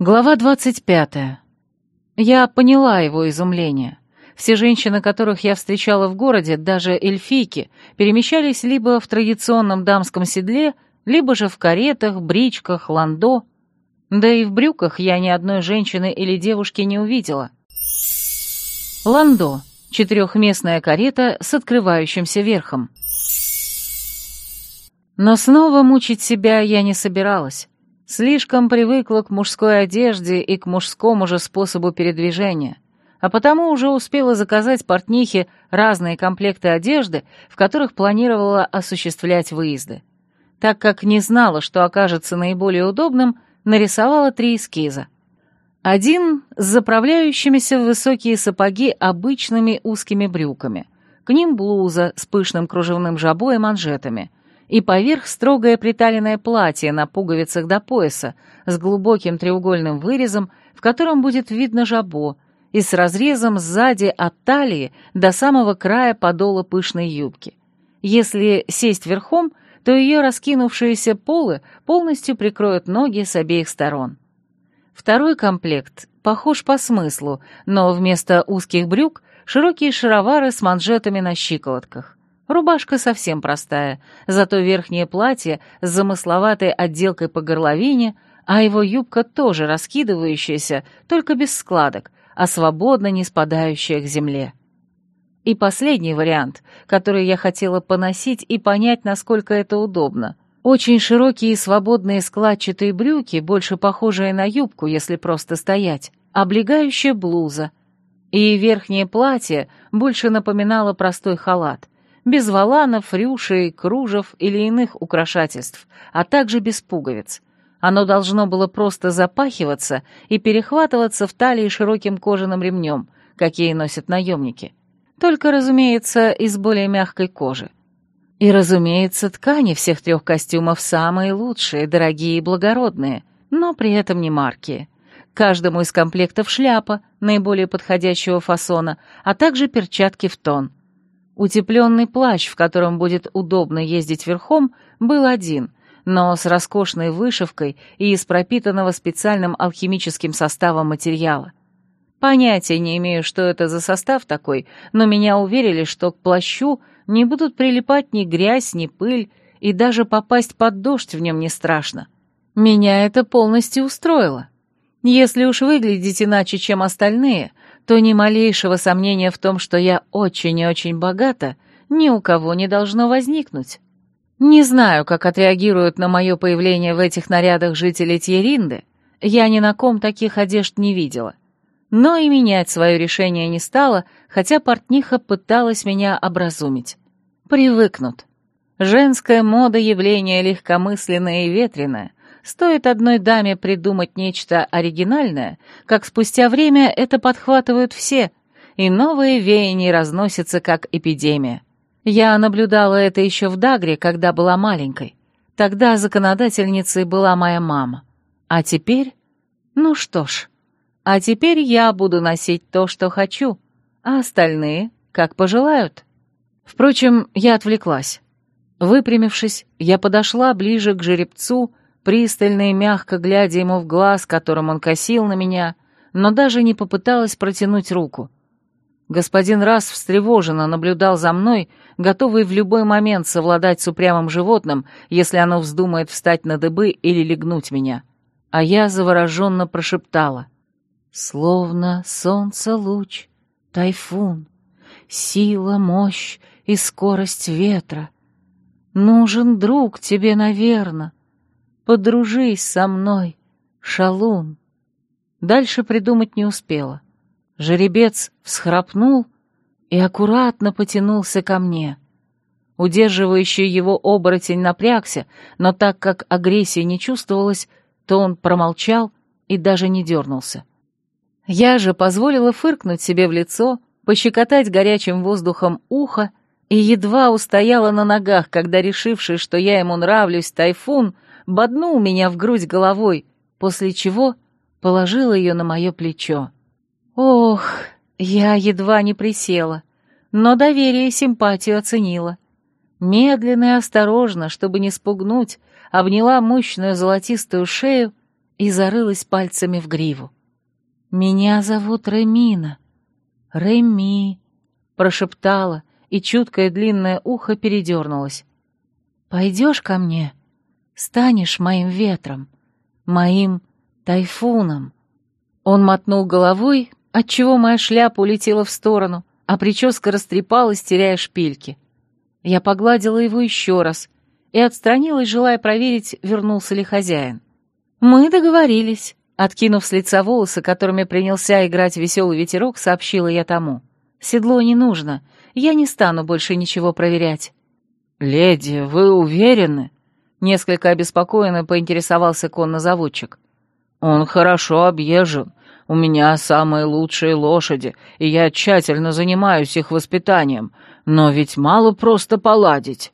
Глава двадцать пятая. Я поняла его изумление. Все женщины, которых я встречала в городе, даже эльфийки, перемещались либо в традиционном дамском седле, либо же в каретах, бричках, ландо. Да и в брюках я ни одной женщины или девушки не увидела. Ландо — четырехместная карета с открывающимся верхом. Но снова мучить себя я не собиралась. Слишком привыкла к мужской одежде и к мужскому же способу передвижения, а потому уже успела заказать портнихе разные комплекты одежды, в которых планировала осуществлять выезды. Так как не знала, что окажется наиболее удобным, нарисовала три эскиза. Один с заправляющимися в высокие сапоги обычными узкими брюками, к ним блуза с пышным кружевным жабо и манжетами — и поверх строгое приталенное платье на пуговицах до пояса с глубоким треугольным вырезом, в котором будет видно жабо, и с разрезом сзади от талии до самого края подола пышной юбки. Если сесть верхом, то ее раскинувшиеся полы полностью прикроют ноги с обеих сторон. Второй комплект похож по смыслу, но вместо узких брюк широкие шаровары с манжетами на щиколотках. Рубашка совсем простая, зато верхнее платье с замысловатой отделкой по горловине, а его юбка тоже раскидывающаяся, только без складок, а свободно не спадающая к земле. И последний вариант, который я хотела поносить и понять, насколько это удобно. Очень широкие и свободные складчатые брюки, больше похожие на юбку, если просто стоять, облегающая блуза. И верхнее платье больше напоминало простой халат — без валанов, рюшей, кружев или иных украшательств, а также без пуговиц. Оно должно было просто запахиваться и перехватываться в талии широким кожаным ремнем, какие носят наемники. Только, разумеется, из более мягкой кожи. И, разумеется, ткани всех трех костюмов самые лучшие, дорогие и благородные, но при этом не марки. Каждому из комплектов шляпа, наиболее подходящего фасона, а также перчатки в тон — Утепленный плащ, в котором будет удобно ездить верхом, был один, но с роскошной вышивкой и из пропитанного специальным алхимическим составом материала. Понятия не имею, что это за состав такой, но меня уверили, что к плащу не будут прилипать ни грязь, ни пыль, и даже попасть под дождь в нем не страшно. Меня это полностью устроило. Если уж выглядеть иначе, чем остальные, то ни малейшего сомнения в том, что я очень и очень богата, ни у кого не должно возникнуть. Не знаю, как отреагируют на мое появление в этих нарядах жители Тьеринды, я ни на ком таких одежд не видела. Но и менять свое решение не стала, хотя портниха пыталась меня образумить. Привыкнут. Женская мода — явление легкомысленное и ветреное, Стоит одной даме придумать нечто оригинальное, как спустя время это подхватывают все, и новые веяния разносятся как эпидемия. Я наблюдала это еще в Дагре, когда была маленькой. Тогда законодательницей была моя мама. А теперь... Ну что ж, а теперь я буду носить то, что хочу, а остальные как пожелают. Впрочем, я отвлеклась. Выпрямившись, я подошла ближе к жеребцу пристально и мягко глядя ему в глаз, которым он косил на меня, но даже не попыталась протянуть руку. Господин раз встревоженно наблюдал за мной, готовый в любой момент совладать с упрямым животным, если оно вздумает встать на дыбы или легнуть меня. А я завороженно прошептала. «Словно солнце луч, тайфун, сила, мощь и скорость ветра. Нужен друг тебе, наверно, Подружись со мной, шалун. Дальше придумать не успела. Жеребец всхрапнул и аккуратно потянулся ко мне. Удерживающий его оборотень напрягся, но так как агрессии не чувствовалось, то он промолчал и даже не дернулся. Я же позволила фыркнуть себе в лицо, пощекотать горячим воздухом ухо и едва устояла на ногах, когда, решивший, что я ему нравлюсь, тайфун — боднул меня в грудь головой, после чего положил ее на мое плечо. Ох, я едва не присела, но доверие и симпатию оценила. Медленно и осторожно, чтобы не спугнуть, обняла мощную золотистую шею и зарылась пальцами в гриву. «Меня зовут Ремина. Реми», — прошептала, и чуткое длинное ухо передернулось. «Пойдешь ко мне? Станешь моим ветром, моим тайфуном». Он мотнул головой, отчего моя шляпа улетела в сторону, а прическа растрепалась, теряя шпильки. Я погладила его еще раз и отстранилась, желая проверить, вернулся ли хозяин. «Мы договорились», — откинув с лица волосы, которыми принялся играть веселый ветерок, сообщила я тому. «Седло не нужно, я не стану больше ничего проверять». «Леди, вы уверены?» — несколько обеспокоенно поинтересовался коннозаводчик. «Он хорошо объезжен, у меня самые лучшие лошади, и я тщательно занимаюсь их воспитанием, но ведь мало просто поладить».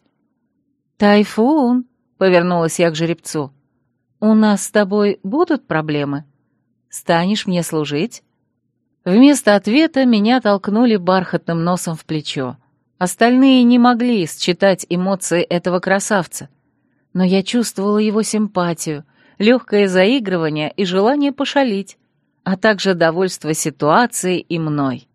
«Тайфун», — повернулась я к жеребцу, — «у нас с тобой будут проблемы? Станешь мне служить?» Вместо ответа меня толкнули бархатным носом в плечо. Остальные не могли считать эмоции этого красавца, но я чувствовала его симпатию, легкое заигрывание и желание пошалить а также довольство ситуацией и мной.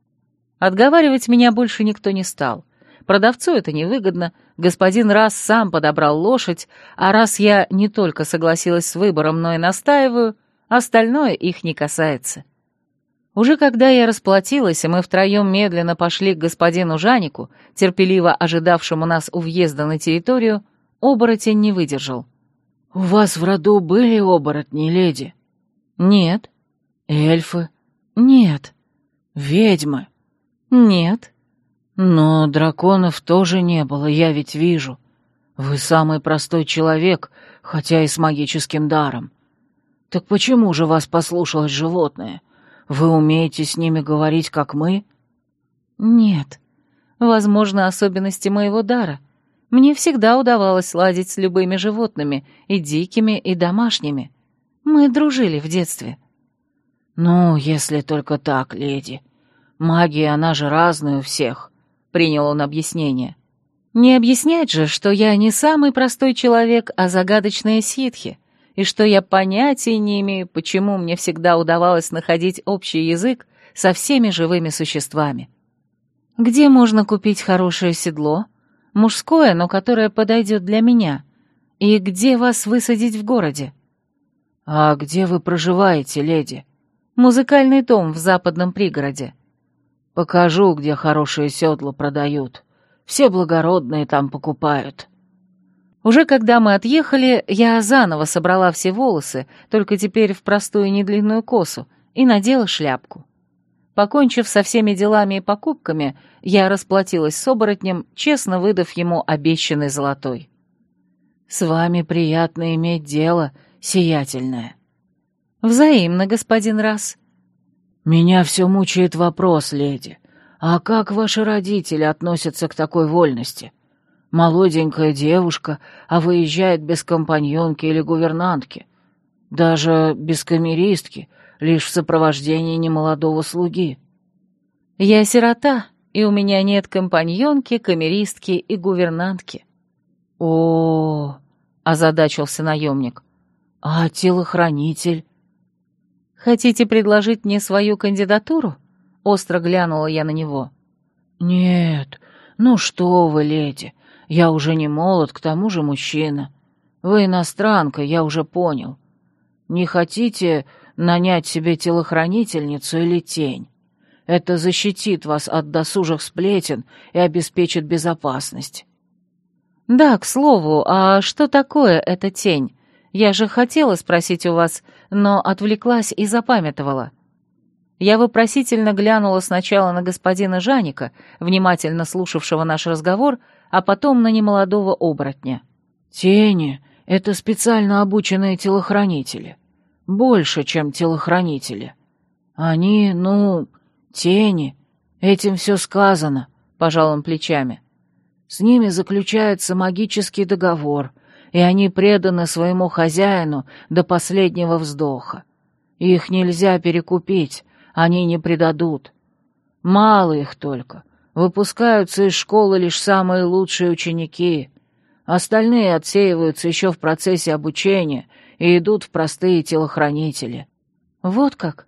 Отговаривать меня больше никто не стал. Продавцу это невыгодно, господин раз сам подобрал лошадь, а раз я не только согласилась с выбором, но и настаиваю, остальное их не касается. Уже когда я расплатилась, и мы втроем медленно пошли к господину Жанику, терпеливо ожидавшему нас у въезда на территорию, оборотень не выдержал. «У вас в роду были оборотни, леди?» «Нет», Эльфы? Нет. Ведьмы? Нет. Но драконов тоже не было, я ведь вижу. Вы самый простой человек, хотя и с магическим даром. Так почему же вас послушалось животное? Вы умеете с ними говорить, как мы? Нет. Возможно, особенности моего дара. Мне всегда удавалось ладить с любыми животными, и дикими, и домашними. Мы дружили в детстве. — «Ну, если только так, леди. Магия, она же разная у всех», — принял он объяснение. «Не объяснять же, что я не самый простой человек, а загадочная ситхи, и что я понятия не имею, почему мне всегда удавалось находить общий язык со всеми живыми существами. Где можно купить хорошее седло? Мужское, но которое подойдет для меня. И где вас высадить в городе?» «А где вы проживаете, леди?» Музыкальный дом в западном пригороде. Покажу, где хорошие седла продают. Все благородные там покупают. Уже когда мы отъехали, я заново собрала все волосы, только теперь в простую недлинную косу, и надела шляпку. Покончив со всеми делами и покупками, я расплатилась с оборотнем, честно выдав ему обещанный золотой. «С вами приятно иметь дело, сиятельное», «Взаимно, господин Расс». «Меня все мучает вопрос, леди. А как ваши родители относятся к такой вольности? Молоденькая девушка, а выезжает без компаньонки или гувернантки. Даже без камеристки, лишь в сопровождении немолодого слуги». «Я сирота, и у меня нет компаньонки, камеристки и гувернантки». «О, -о, -о — озадачился наемник. «А телохранитель?» «Хотите предложить мне свою кандидатуру?» — остро глянула я на него. «Нет, ну что вы, леди, я уже не молод, к тому же мужчина. Вы иностранка, я уже понял. Не хотите нанять себе телохранительницу или тень? Это защитит вас от досужих сплетен и обеспечит безопасность». «Да, к слову, а что такое эта тень? Я же хотела спросить у вас, но отвлеклась и запамятовала. Я вопросительно глянула сначала на господина Жаника, внимательно слушавшего наш разговор, а потом на немолодого оборотня. «Тени — это специально обученные телохранители. Больше, чем телохранители. Они, ну, тени. Этим все сказано», — пожал он плечами. «С ними заключается магический договор, и они преданы своему хозяину до последнего вздоха. Их нельзя перекупить, они не предадут. Мало их только. Выпускаются из школы лишь самые лучшие ученики. Остальные отсеиваются еще в процессе обучения и идут в простые телохранители». «Вот как?»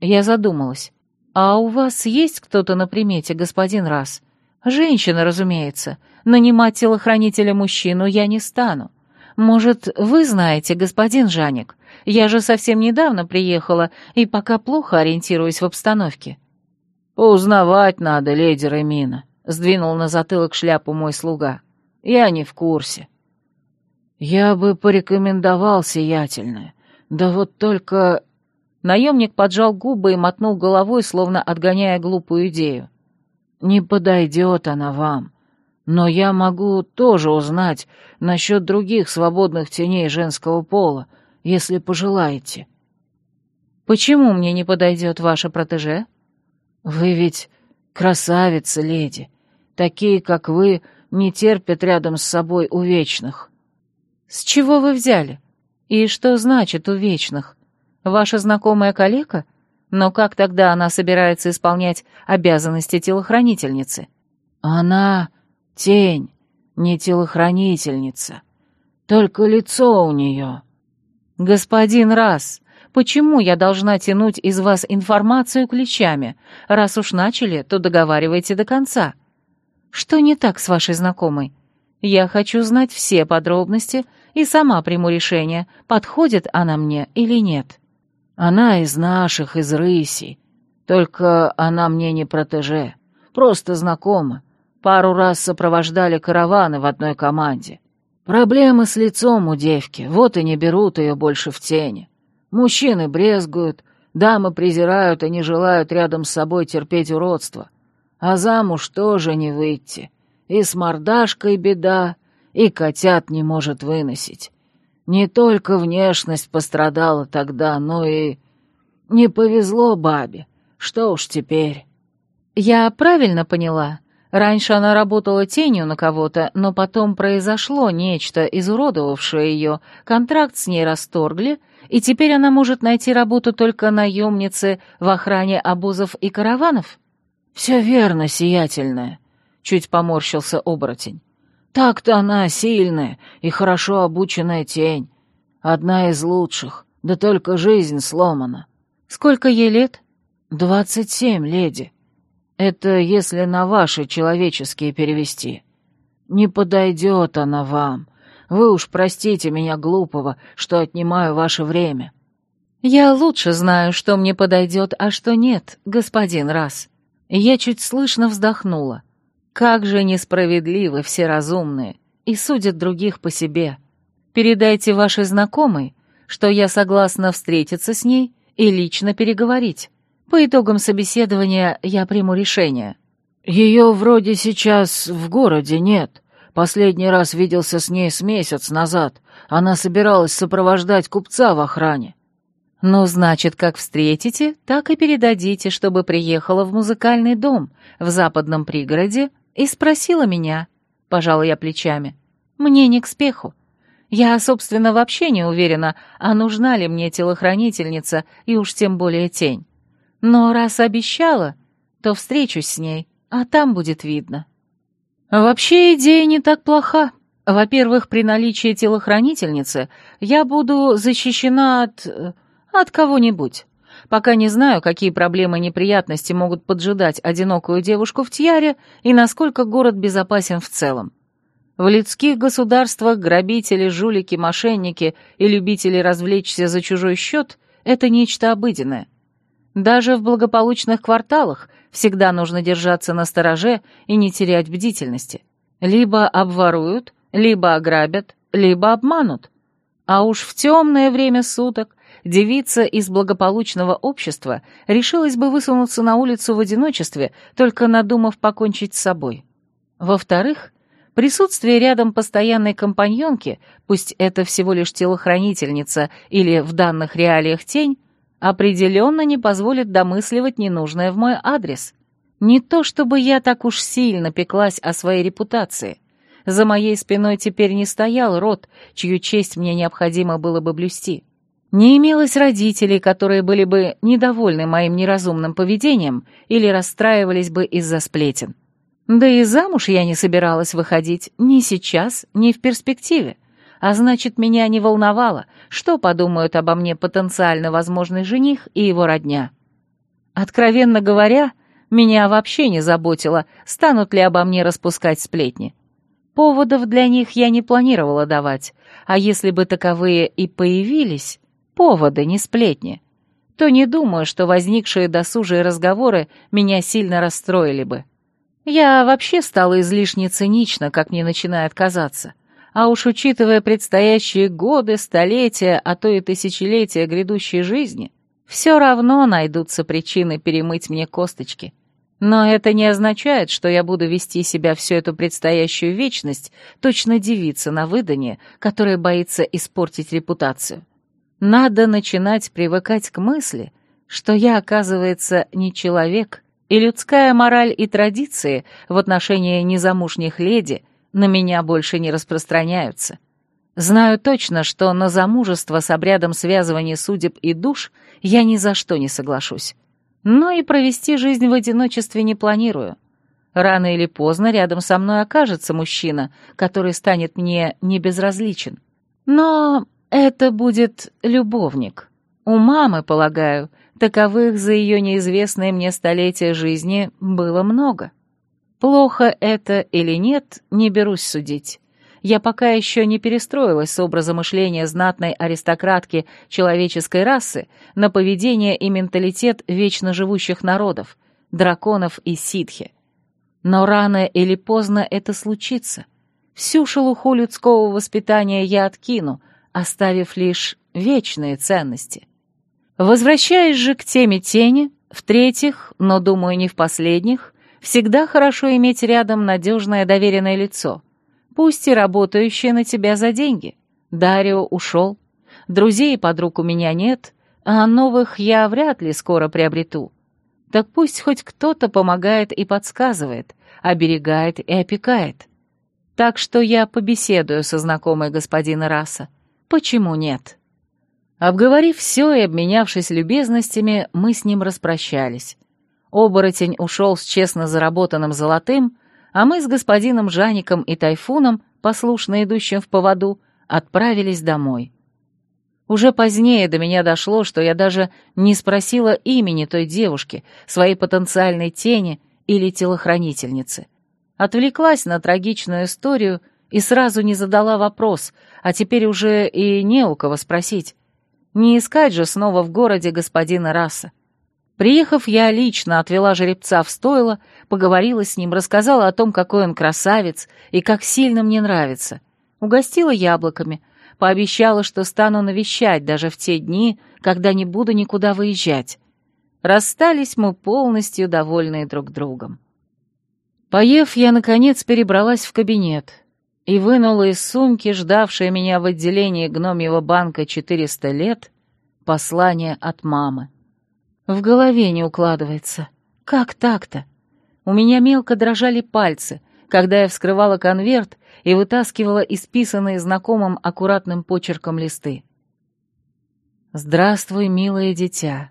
Я задумалась. «А у вас есть кто-то на примете, господин Раз? Женщина, разумеется. Нанимать телохранителя мужчину я не стану. Может, вы знаете, господин Жаник? Я же совсем недавно приехала и пока плохо ориентируюсь в обстановке». «Узнавать надо, леди Ремина», — сдвинул на затылок шляпу мой слуга. «Я не в курсе». «Я бы порекомендовал сиятельное. Да вот только...» Наемник поджал губы и мотнул головой, словно отгоняя глупую идею. «Не подойдет она вам. Но я могу тоже узнать насчет других свободных теней женского пола, если пожелаете». «Почему мне не подойдет ваша протеже?» «Вы ведь красавица, леди. Такие, как вы, не терпят рядом с собой увечных». «С чего вы взяли? И что значит увечных? Ваша знакомая калека? Но как тогда она собирается исполнять обязанности телохранительницы? Она тень, не телохранительница. Только лицо у нее. Господин Раз, почему я должна тянуть из вас информацию ключами? Раз уж начали, то договаривайте до конца. Что не так с вашей знакомой? Я хочу знать все подробности и сама приму решение, подходит она мне или нет. Она из наших, из рыси. Только она мне не протеже, просто знакома. Пару раз сопровождали караваны в одной команде. Проблемы с лицом у девки, вот и не берут ее больше в тени. Мужчины брезгуют, дамы презирают и не желают рядом с собой терпеть уродство. А замуж тоже не выйти. И с мордашкой беда, и котят не может выносить. Не только внешность пострадала тогда, но и... Не повезло бабе. Что уж теперь. Я правильно поняла? Раньше она работала тенью на кого-то, но потом произошло нечто, изуродовавшее ее, контракт с ней расторгли, и теперь она может найти работу только наемницы в охране обозов и караванов? «Все верно, сиятельная», — чуть поморщился оборотень. Так-то она сильная и хорошо обученная тень. Одна из лучших, да только жизнь сломана. Сколько ей лет? Двадцать семь, леди. Это если на ваши человеческие перевести. Не подойдет она вам. Вы уж простите меня глупого, что отнимаю ваше время. Я лучше знаю, что мне подойдет, а что нет, господин Раз. Я чуть слышно вздохнула. Как же несправедливы все разумные и судят других по себе. Передайте вашей знакомой, что я согласна встретиться с ней и лично переговорить. По итогам собеседования я приму решение. Ее вроде сейчас в городе нет. Последний раз виделся с ней с месяц назад. Она собиралась сопровождать купца в охране. «Ну, значит, как встретите, так и передадите, чтобы приехала в музыкальный дом в западном пригороде и спросила меня, пожала я плечами. Мне не к спеху. Я, собственно, вообще не уверена, а нужна ли мне телохранительница и уж тем более тень. Но раз обещала, то встречусь с ней, а там будет видно. Вообще идея не так плоха. Во-первых, при наличии телохранительницы я буду защищена от... от кого-нибудь. Пока не знаю, какие проблемы и неприятности могут поджидать одинокую девушку в Тьяре и насколько город безопасен в целом. В людских государствах грабители, жулики, мошенники и любители развлечься за чужой счет — это нечто обыденное. Даже в благополучных кварталах всегда нужно держаться на стороже и не терять бдительности. Либо обворуют, либо ограбят, либо обманут. А уж в темное время суток девица из благополучного общества решилась бы высунуться на улицу в одиночестве, только надумав покончить с собой. Во-вторых, присутствие рядом постоянной компаньонки, пусть это всего лишь телохранительница или в данных реалиях тень, определенно не позволит домысливать ненужное в мой адрес. Не то чтобы я так уж сильно пеклась о своей репутации. За моей спиной теперь не стоял род, чью честь мне необходимо было бы блюсти. Не имелось родителей, которые были бы недовольны моим неразумным поведением или расстраивались бы из-за сплетен. Да и замуж я не собиралась выходить ни сейчас, ни в перспективе. а значит, меня не волновало, что подумают обо мне потенциально возможный жених и его родня. Откровенно говоря, меня вообще не заботило, станут ли обо мне распускать сплетни. Поводов для них я не планировала давать, а если бы таковые и появились, поводы, не сплетни, то не думаю, что возникшие досужие разговоры меня сильно расстроили бы. Я вообще стала излишне цинична, как не начинает казаться. А уж учитывая предстоящие годы, столетия, а то и тысячелетия грядущей жизни, все равно найдутся причины перемыть мне косточки. Но это не означает, что я буду вести себя всю эту предстоящую вечность, точно девица на выданье, которая боится испортить репутацию. Надо начинать привыкать к мысли, что я, оказывается, не человек, и людская мораль и традиции в отношении незамужних леди на меня больше не распространяются. Знаю точно, что на замужество с обрядом связывания судеб и душ я ни за что не соглашусь. Но и провести жизнь в одиночестве не планирую. Рано или поздно рядом со мной окажется мужчина, который станет мне небезразличен. Но это будет любовник. У мамы, полагаю, таковых за ее неизвестное мне столетие жизни было много. Плохо это или нет, не берусь судить. Я пока еще не перестроилась с образа мышления знатной аристократки человеческой расы на поведение и менталитет вечно живущих народов, драконов и ситхи. Но рано или поздно это случится. Всю шелуху людского воспитания я откину, оставив лишь вечные ценности. Возвращаясь же к теме тени, в-третьих, но, думаю, не в последних, всегда хорошо иметь рядом надежное доверенное лицо — пусть и работающие на тебя за деньги. Дарио ушел. Друзей и подруг у меня нет, а новых я вряд ли скоро приобрету. Так пусть хоть кто-то помогает и подсказывает, оберегает и опекает. Так что я побеседую со знакомой господина Раса. Почему нет? Обговорив все и обменявшись любезностями, мы с ним распрощались. Оборотень ушел с честно заработанным золотым, а мы с господином Жаником и Тайфуном, послушно идущим в поводу, отправились домой. Уже позднее до меня дошло, что я даже не спросила имени той девушки, своей потенциальной тени или телохранительницы. Отвлеклась на трагичную историю и сразу не задала вопрос, а теперь уже и не у кого спросить. Не искать же снова в городе господина Раса. Приехав, я лично отвела жеребца в стойло, поговорила с ним, рассказала о том, какой он красавец и как сильно мне нравится. Угостила яблоками, пообещала, что стану навещать даже в те дни, когда не буду никуда выезжать. Расстались мы полностью довольные друг другом. Поев, я, наконец, перебралась в кабинет и вынула из сумки, ждавшая меня в отделении гномьего банка 400 лет, послание от мамы. В голове не укладывается. Как так-то? У меня мелко дрожали пальцы, когда я вскрывала конверт и вытаскивала исписанные знакомым аккуратным почерком листы. «Здравствуй, милое дитя.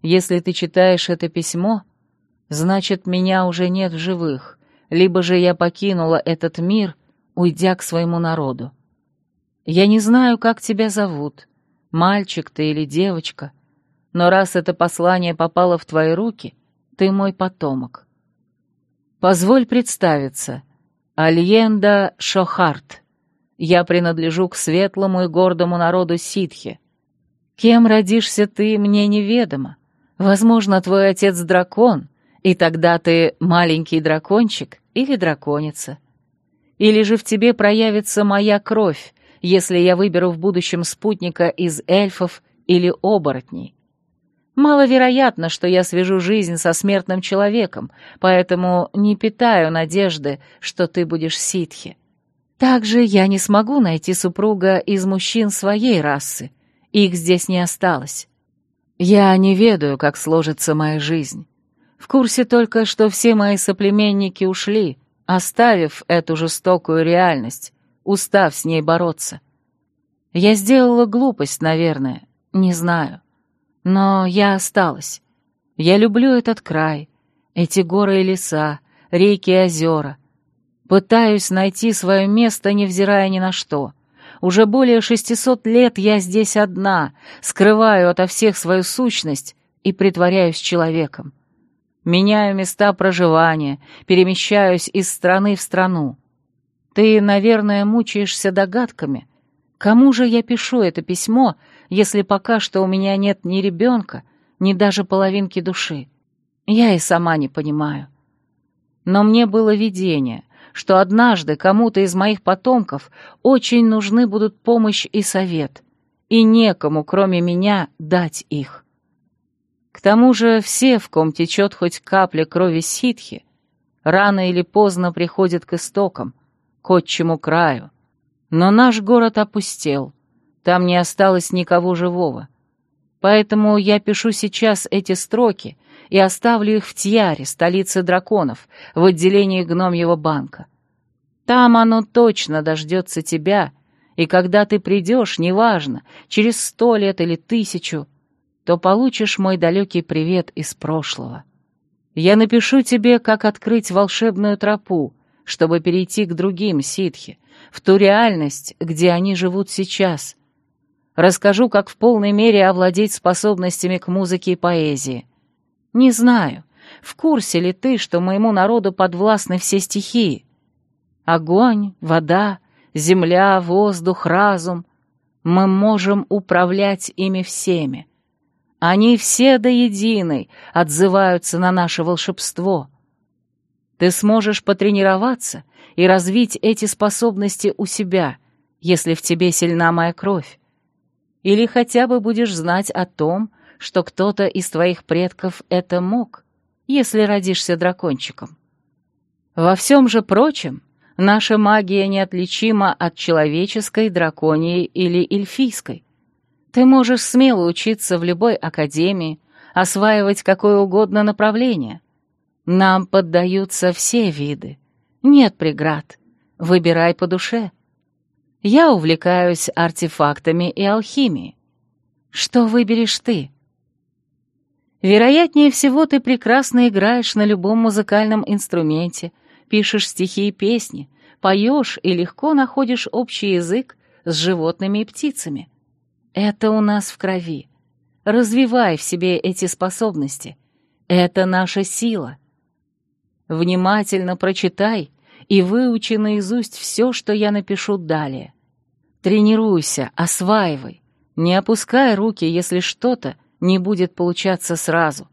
Если ты читаешь это письмо, значит, меня уже нет в живых, либо же я покинула этот мир, уйдя к своему народу. Я не знаю, как тебя зовут, мальчик ты или девочка, — но раз это послание попало в твои руки, ты мой потомок. Позволь представиться. Альенда Шохарт. Я принадлежу к светлому и гордому народу ситхи. Кем родишься ты, мне неведомо. Возможно, твой отец дракон, и тогда ты маленький дракончик или драконица. Или же в тебе проявится моя кровь, если я выберу в будущем спутника из эльфов или оборотней. Маловероятно, что я свяжу жизнь со смертным человеком, поэтому не питаю надежды, что ты будешь ситхи. Также я не смогу найти супруга из мужчин своей расы. Их здесь не осталось. Я не ведаю, как сложится моя жизнь. В курсе только, что все мои соплеменники ушли, оставив эту жестокую реальность, устав с ней бороться. Я сделала глупость, наверное, не знаю. Но я осталась. Я люблю этот край, эти горы и леса, реки и озера. Пытаюсь найти свое место, невзирая ни на что. Уже более шестисот лет я здесь одна, скрываю ото всех свою сущность и притворяюсь человеком. Меняю места проживания, перемещаюсь из страны в страну. Ты, наверное, мучаешься догадками. Кому же я пишу это письмо, если пока что у меня нет ни ребенка, ни даже половинки души? Я и сама не понимаю. Но мне было видение, что однажды кому-то из моих потомков очень нужны будут помощь и совет, и некому, кроме меня, дать их. К тому же все, в ком течет хоть капля крови ситхи, рано или поздно приходят к истокам, к отчему краю. Но наш город опустел, там не осталось никого живого. Поэтому я пишу сейчас эти строки и оставлю их в Тьяре, столице драконов, в отделении гномьего банка. Там оно точно дождется тебя, и когда ты придешь, неважно, через сто лет или тысячу, то получишь мой далекий привет из прошлого. Я напишу тебе, как открыть волшебную тропу, чтобы перейти к другим ситхи, в ту реальность, где они живут сейчас. Расскажу, как в полной мере овладеть способностями к музыке и поэзии. Не знаю, в курсе ли ты, что моему народу подвластны все стихии. Огонь, вода, земля, воздух, разум. Мы можем управлять ими всеми. Они все до единой отзываются на наше волшебство. Ты сможешь потренироваться и развить эти способности у себя, если в тебе сильна моя кровь. Или хотя бы будешь знать о том, что кто-то из твоих предков это мог, если родишься дракончиком. Во всем же прочем, наша магия неотличима от человеческой, драконьей или эльфийской. Ты можешь смело учиться в любой академии, осваивать какое угодно направление. Нам поддаются все виды. Нет преград. Выбирай по душе. Я увлекаюсь артефактами и алхимией. Что выберешь ты? Вероятнее всего, ты прекрасно играешь на любом музыкальном инструменте, пишешь стихи и песни, поешь и легко находишь общий язык с животными и птицами. Это у нас в крови. Развивай в себе эти способности. Это наша сила. Внимательно прочитай и выучи наизусть все, что я напишу далее. Тренируйся, осваивай. Не опускай руки, если что-то не будет получаться сразу.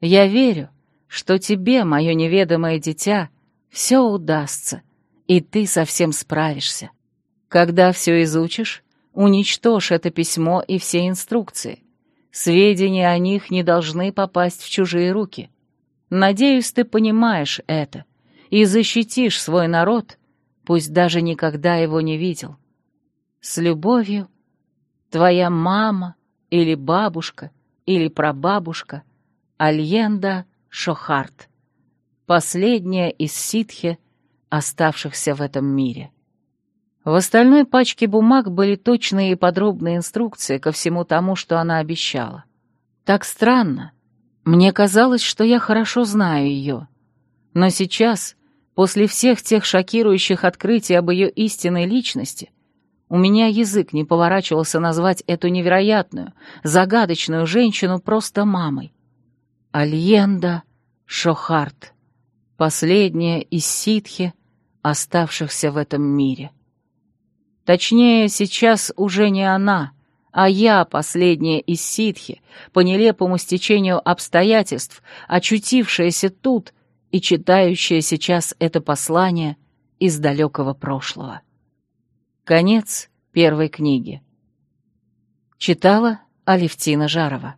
Я верю, что тебе, мое неведомое дитя, все удастся, и ты совсем справишься. Когда все изучишь, Уничтожь это письмо и все инструкции. Сведения о них не должны попасть в чужие руки. Надеюсь, ты понимаешь это и защитишь свой народ, пусть даже никогда его не видел. С любовью, твоя мама или бабушка или прабабушка Альенда Шохарт, последняя из ситхи, оставшихся в этом мире. В остальной пачке бумаг были точные и подробные инструкции ко всему тому, что она обещала. Так странно. Мне казалось, что я хорошо знаю ее. Но сейчас, после всех тех шокирующих открытий об ее истинной личности, у меня язык не поворачивался назвать эту невероятную, загадочную женщину просто мамой. Альенда Шохарт, последняя из ситхи, оставшихся в этом мире. Точнее, сейчас уже не она, а я, последняя из ситхи, по нелепому стечению обстоятельств, очутившаяся тут и читающая сейчас это послание из далекого прошлого. Конец первой книги. Читала Алевтина Жарова.